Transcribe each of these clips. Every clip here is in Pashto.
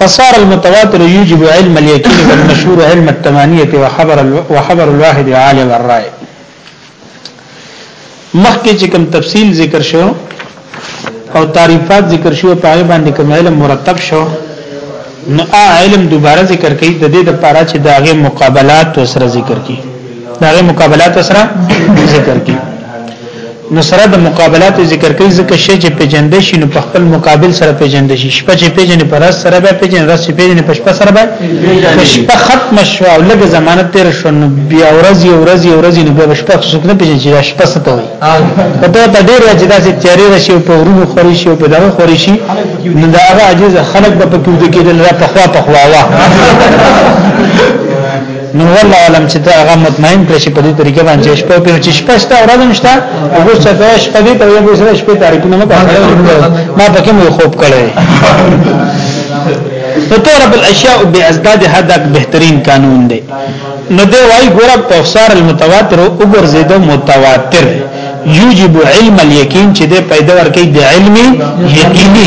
فصار المتواتر يجب علم اليقين والمشهور علم التمانية وخبر وخبر الواحد عالي والرأي مخکې چې کوم تفصیل ذکر شو او تعریفات ذکر شو په هغه باندې کوم علم مرتب شو نو ا علم دوباره ذکر کړي د دې د پاره چې داغه مقابلات سره ذکر کړي داغه مقابلات سره ذکر کړي نو سره د مقابلات ذکر کوي ځکه شی چې پیجندې شي نو په خپل مقابل سره پیجندې شي شپه چې پیجنې پر راس سره به پیجنې راس چې پیجنې په شپه سره به شپه ختم شو او لږ زمانه تیر شو نو بیا ورځ یو ورځ یو ورځ نو بیا شپه څوک نه پیجنې چې شپه څه ته وي په دا ته ډیر چې داسې تیارې راشي په ورونو خوري شي په دغه خوري شي نو دا هغه عجز خلک به په کوم کې د لرا په خوا په خوا واه نو والله علم چې دا هغه مطمئن کړ چې په دې طریقه باندې شپه په چې شپه شته ورځ نشته او اوس چې دا شپه دې ته یو سره شپه تعریفونه مکه ما پکې مو خوب کړی نو تعرف الاشیاء بازدادها دا بهترین قانون دی نو دی وايي ګور په افسار المتواتر او ګرځید متواتر یوجب علم الیقین چې د پیدا ورکې د علمي یقیني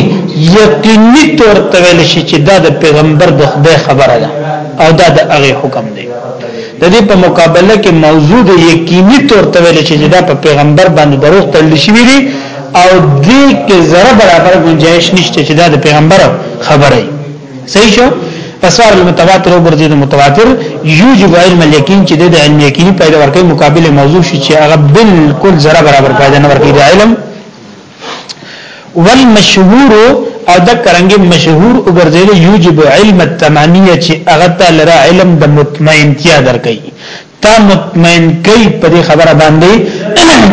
یقیني تور تویل شي چې دا د پیغمبر د خدای خبره ده او دا د هغه حکم دی د دې په مقابله کې موضوع د یقیني تور ته ویل چې دا په پیغمبر باندې دروغ تړل شوی دی او دې کې زره برابر گنجائش نشته چې دا د پیغمبر خبره وي صحیح شو فسوار المتواتر او برزید متواتر یوجب علم الیقین چې د علم یقیني پیدا ورکړي مقابله موضوع شي چې هغه بالکل زره برابر پیدا نه ورکړي د علم والمشهور او د کرنګ مشهور وګرځیل یوجب علم التمامیه چې هغه ته لره علم د مطمئنتیا درکې تا مطمئن کوي په دې خبره باندې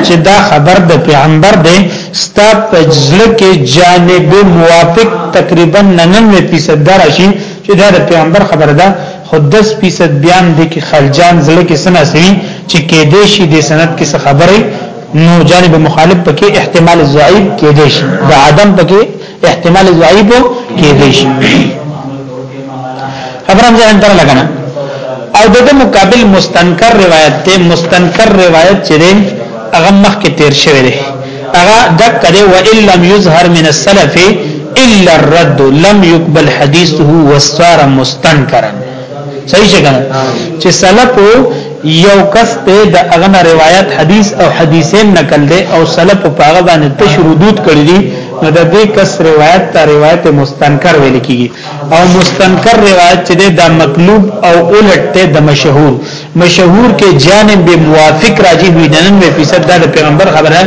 چې دا خبر د پیغمبر دی ستا په ځل کې جانب موافق تقریبا 99% درشي چې دا د پیغمبر خبره ده خو 10% بیان دي کې خلجان ځل کې سناسي چې کې دې شي د سند کې خبره نو جانب مخالف پکې احتمال ضعیف کې دی شي د عدم پکې احتمال ضعیف کې دی شي خبرم ځان تر لګنه او د مقابل مستنکر روایت ته مستنکر روایت چې دی هغه مخ کې تیر شوی دی هغه د کده و ان لم یظهر من السلف الا الرد لم يقبل حديثه وصار مستنكرا صحیح څنګه چې سلف یو کس ته د اغنه روایت حدیث او حدیثین نقل دي او سلف په هغه باندې تشرودود کړی دي نو د دې کس روایت ته روایت مستنکر ویل کیږي او مستنکر روایت چې د مقلوب او الټ ته د مشهور مشهور کې جانب به موافق راجی وي نن به فیصد دا د پیغمبر خبره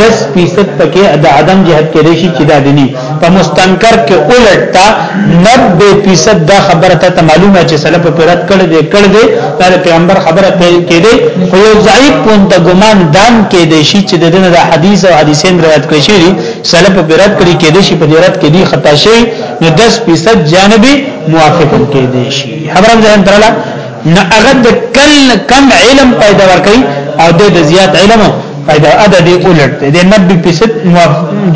10 فیصد پکې د عدم جهت کې رشي چې دا دي په مستنکر کې الټا 90 فیصد دا خبره ته معلومه چې سلف پرات کړ دې کړ دې دا پیغمبر خبره کې دې خو یو ضعیف پون د ګمان دان کې دې شي چې د دنه د حدیث او حدیثین روایت کړی شي سلف پرات کړی کې دې شي په دې رات کې دې خطا شي نو 10 فیصد جانبي موافق کې دې شي خبرم ځان ترلا نه هغه د کل کم علم پیدا ورکړي او د زیات علم پیدا ادا دی اولټ دی نبی پیسد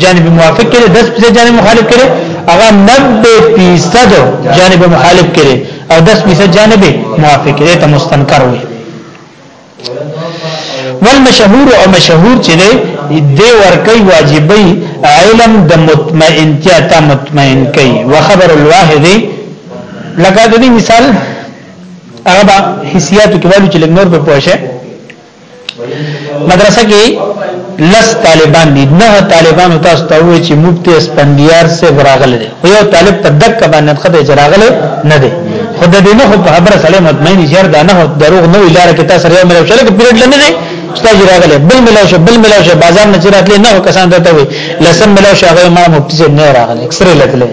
جانب موافق کړي 10 پیسد جانب مخالف کړي هغه 90 پیسد جانب مخالف کړي او 10 پیسد جانب موافق کړي ته مستنکر وي والمشهور او مشهور چې دی دی ورکی واجبی علم د مطمئنتیا ته مطمئن کوي وخبر الواحد لکه د دې مثال هغه به حسیاتو کې والو چې لګنور په پوښه مدرسه کې لس طالبان دي نه طالبان تاسو ته وایي چې مفتی اسپندیار سے راغله دي خو یو طالب په دک باندې خدای چې راغله نه دي خود دې نه په خبره سلام مطمئن شهر دا نه دروغ نه لار کې تاسو یو ملو شل کې پیریډ لنه دي استاد راغله بل ملو شه بل ملو شه بازار نه چرته نه کسان ته وي لسم ملو شه هغه ما مفتی نه راغله اکثر لته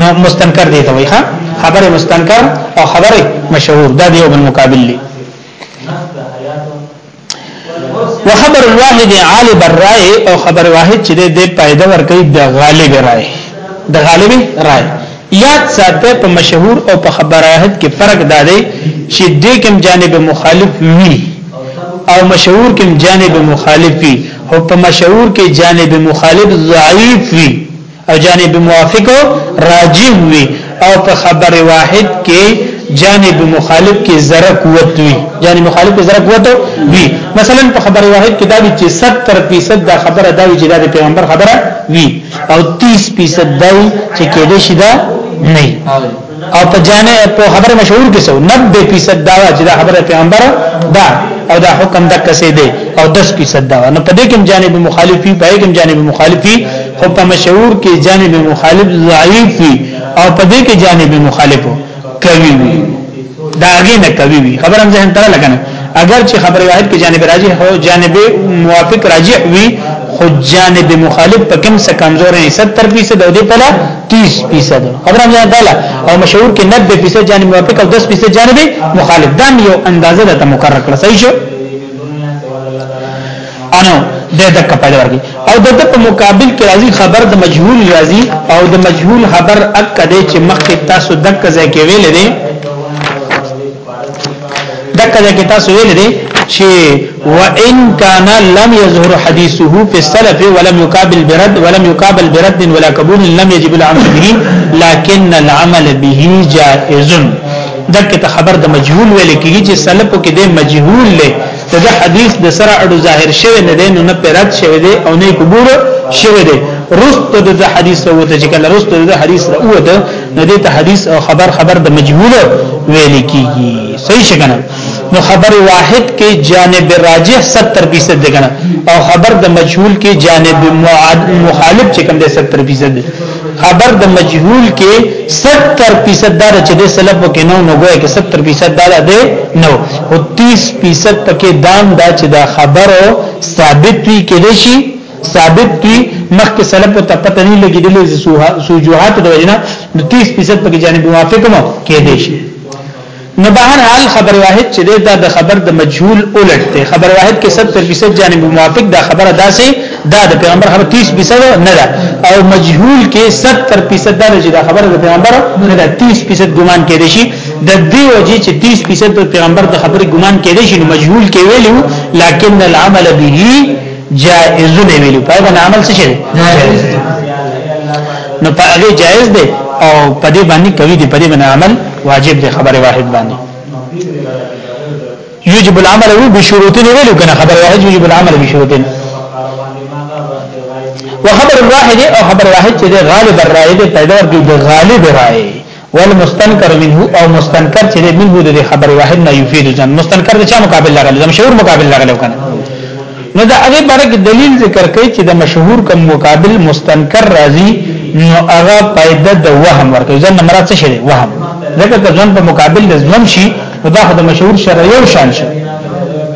نو مستنکر دی ته وای ها خبره مستنکر او خبره مشهور دا دیو بن مقابل دی وخبر الواحد عالب الرای او خبر واحد چې د پایده ور کوي د غالب رای د غالب رای یاد ساته په مشهور او په خبر واحد کې فرق دا دی چې د کوم جانب مخالف وي او مشهور کوم جانب مخالف وي او په مشهور کې جانب مخالف ضعیف وي او جانب موافق راجح وي او په خبر واحد کې جانب مخالف کې ذره قوت وي جانب مخالف کې ذره قوت وي مثلا په خبر واحد کې دا وی چې 70% دا خبره دا وی چې دا پیغمبر خبره وي او 30% دا وی چې کېدې شي دا نه او په جامع په خبره مشهور کې سو 90% دا چې دا خبره پیغمبر دا او دا حکم د کسې دی او 10% دا نو په دې کې جانب مخالفي په دې کې جانب مخالفي خو په مشهور کې جانب مخالف ضعیف وي او په دې کې جانب مخالف کوي وي دا هغه نه کوي وي خبره هم ځین تر لګنه اگر چې خبره واحد کې جانب راجح هو جانب موافق راجح وي خو جانب مخالف په کوم څه کمزور نه 70% او دې په 30% خبره مې ده او مشهور کې 90% جانب موافق او 10% جانب مخالف دا یو اندازه ده مقرر کړ صحیح شو انو د دک پیدا ورګي او د په مقابل کې راځي خبر د مجهول راځي او د مجهول خبر اک کده چې مخکې تاسو دک ځای کې ویل دي دکه ده کې تاسو ویل دي چې وان کان لم يظهر حديثه في السلف ولم يقابل برد ولم يقابل برد ولا قبول لم يجب العمل به لكن العمل به جائز دکه ته خبر د مجهول ویل کیږي چې سلف کې د مجهول له ته د حدیث د سره اړو ظاهر شوی نه دی نو نه پیرات شوی دی او نه قبول شوی دی رست د حدیث وته چې کله رست د حدیث وته نو دې ته حدیث او خبر خبر د مجهول ویل کیږي صحیح شګنه نو خبر واحد کې جانب راجح 70% دی کنه او خبر د مجهول کې جانب مخالف چې کوم دی 70% دی خبر د مجهول کې 70% دا چې د سلف کې نو نو ګویا کې 70% دا ده نو او 30% پکې دام دا چې دا خبرو ثابت وي کې دي شي ثابت وي مخکې سلف ته پته نه لګي د سوجوحات د وجنه 30% پکې جانب موافق مو کې دي شي نو بهر حال خبر واحد چې دا د خبر د مجهول الټ ته خبر واحد کې 70% جانب موافق دا خبره داسې دا د پیغمبر خبر 30% نه ده او مجهول کې 70% دا چې دا خبره د پیغمبر نه ده 30% ګمان کې دي شي د دې وجې چې 30% د پیغمبر د خبرې ګمان کې دي شي مجهول کې ویلو لکن العمل به جائز نه ویلو په باندې عمل څه شي نو په هغه جائز دی او په دې باندې کوي دی په دې باندې عمل واجب دی خبره واحد باندې یوجب العمل وی بشروط نه ویلو کنه خبره واحد یوجب العمل بشروط وخبر الواحد او خبر واحد چې غالب الرائد پیدا ورګي د غالب رائد والمستنکر منه او مستنکر چې منه د خبر واحد نه یفید ځان مستنکر د چا مقابل لرل د مشهور مقابل لرل کنه نو دا هغه برګ دلیل ذکر کوي چې د مشهور کم مقابل مستنکر راځي نو هغه پیدا د وهم ورته ځنه مراد څه شي وهم ځکه که ځن په مقابل د ځم شي نو دا د مشهور شرع یو شان شي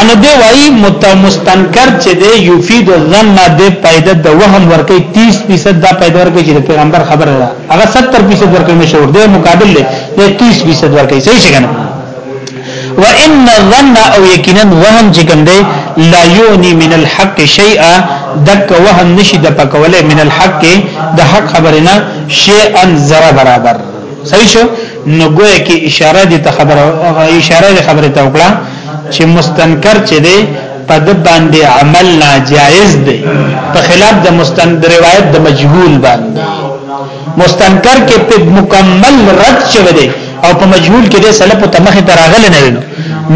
ان دی وای مستنکر چې دی یفید الظن د پیدا د وهم ورکې 30% دا پیدا ورکې چې پیغمبر خبره ده هغه 70% ورکې مشهور دی مقابل دی 30% ورکې صحیح څنګه وان الظن او یقینا وهم چې کوم دی لا یونی من الحق شیئا دک وهم نشي د پکوله من الحق د حق خبرنا شیئا ذره برابر صحیح شو نو ګویا کې اشاره دي ته خبره اشاره دي خبره ته وکړه چې مستنکر چې دی په د باندې عمل ناجایز دی په خلاف د مستند روایت د مجهول باندې مستنکر کې په مکمل رد شوی دی او په مجهول کې د سلف ته مخه تراغل نه وینو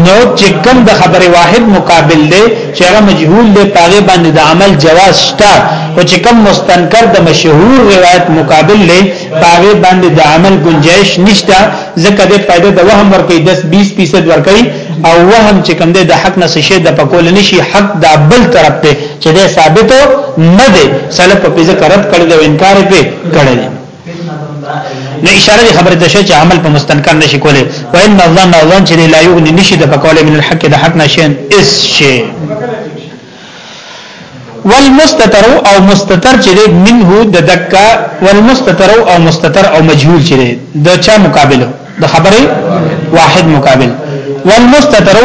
نو چې کوم د خبره واحد مقابل دی چې هغه مجهول دی پاغه باندې د عمل جواز شته او چې کوم مستنکر د مشهور روایت مقابل دی پاغه باندې د عمل گنجائش نشته ځکه د پیدا د وهم ورکې 10 20% ورکې او وهم چې کوم د حق نه شي د پکول نشي حق د بل طرف ته چې د ثابت نه دی سلف په ذکر رد کړل او انکار په کړل نو اشاره خبره ده چې عمل په مستنکر نشي کولای و ان الله نه ځان چې لا یغني نشي د پکول من الحق د حق نشي اس شي والمستتر او مستتر چې دی منه د دکا والمستتر او مستتر او مجهول چې دی د چا مقابل د خبره واحد مقابل والمستتر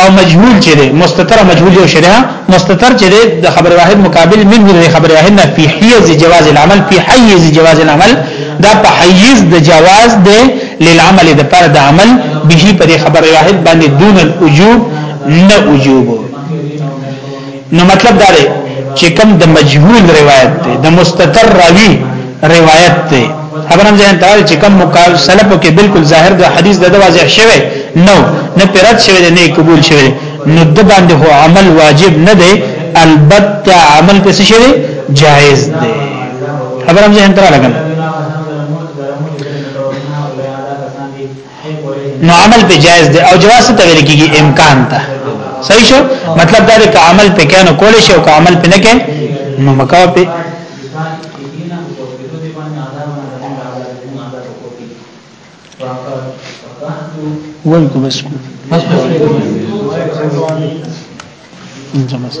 او مجهول چې دی مستتر مجهول یو شریعه مستتر چې دی د خبر واحد مقابل منه د خبر واحد نه په حیز جواز العمل په حیز جواز العمل دا په حیز د جواز دی للعمل د پر د عمل به پر خبر واحد باندې دون الوجوب نه وجوب نو مطلب دا دی چې کم د مجهول روایت دی د مستتر راوی روایت دی خبرم ځان ته چې کم مقال سلف کې بالکل ظاهر د حدیث د واضح شوی نو نه پرد شوی نه قبول شوی نو د باندې هو عمل واجب نه دی البته عمل پس شوی جائز دی خبرم ځان ته راغلم نو عمل په جائز دی او جواز ته ویل کیږي امکان ته صحیح شو مطلب دا دی چې عمل په کانو کول شي او عمل په نه کې نو مکو په وای کو بس کو بس بس زمست